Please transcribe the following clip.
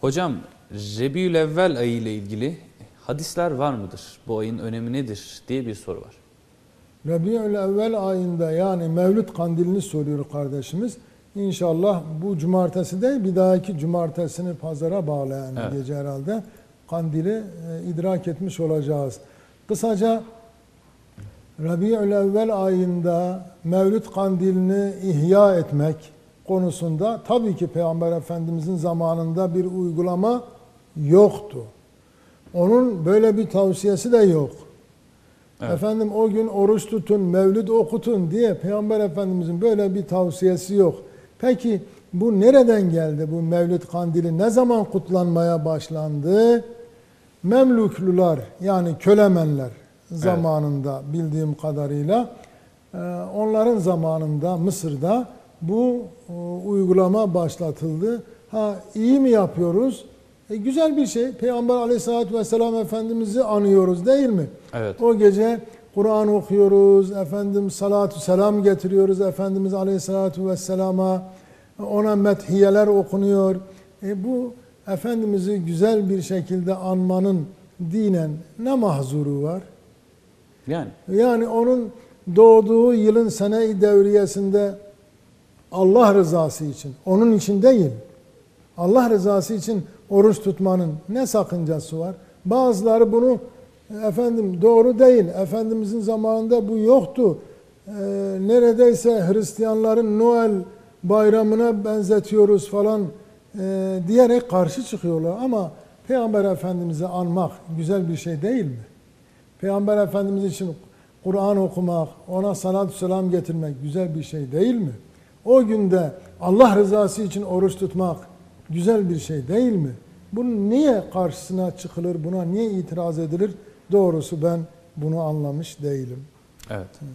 Hocam Rebiül Evvel ayı ile ilgili hadisler var mıdır? Bu ayın önemi nedir diye bir soru var. Rabiül evvel ayında yani Mevlüt kandilini soruyor kardeşimiz. İnşallah bu cumartesi değil bir dahaki cumartesini pazara bağlayan Evet. gece herhalde kandili e, idrak etmiş olacağız. Kısaca Rabiül evvel ayında Mevlüt kandilini ihya etmek konusunda tabii ki Peygamber Efendimizin zamanında bir uygulama yoktu. Onun böyle bir tavsiyesi de yok. Evet. Efendim o gün oruç tutun, mevlid okutun diye Peygamber Efendimizin böyle bir tavsiyesi yok. Peki bu nereden geldi bu mevlid kandili? Ne zaman kutlanmaya başlandı? Memluklular yani kölemenler zamanında bildiğim kadarıyla e, onların zamanında Mısır'da bu e, uygulama başlatıldı. Ha iyi mi yapıyoruz? E, güzel bir şey. Peygamber Aleyhisselatü vesselam Efendimiz'i anıyoruz değil mi? Evet. O gece Kur'an okuyoruz, efendim salatu selam getiriyoruz Efendimiz Aleyhisselatü Vesselam'a, ona methiyeler okunuyor. E bu Efendimiz'i güzel bir şekilde anmanın dinen ne mahzuru var? Yani Yani onun doğduğu yılın sene-i devriyesinde Allah rızası için, onun için değil, Allah rızası için oruç tutmanın ne sakıncası var? Bazıları bunu efendim doğru değil, Efendimizin zamanında bu yoktu. Ee, neredeyse Hristiyanların Noel bayramına benzetiyoruz falan e, diyerek karşı çıkıyorlar. Ama Peygamber Efendimiz'i anmak güzel bir şey değil mi? Peygamber Efendimiz için Kur'an okumak, ona salatü selam getirmek güzel bir şey değil mi? O günde Allah rızası için oruç tutmak güzel bir şey değil mi? Bunun niye karşısına çıkılır, buna niye itiraz edilir? Doğrusu ben bunu anlamış değilim. evet.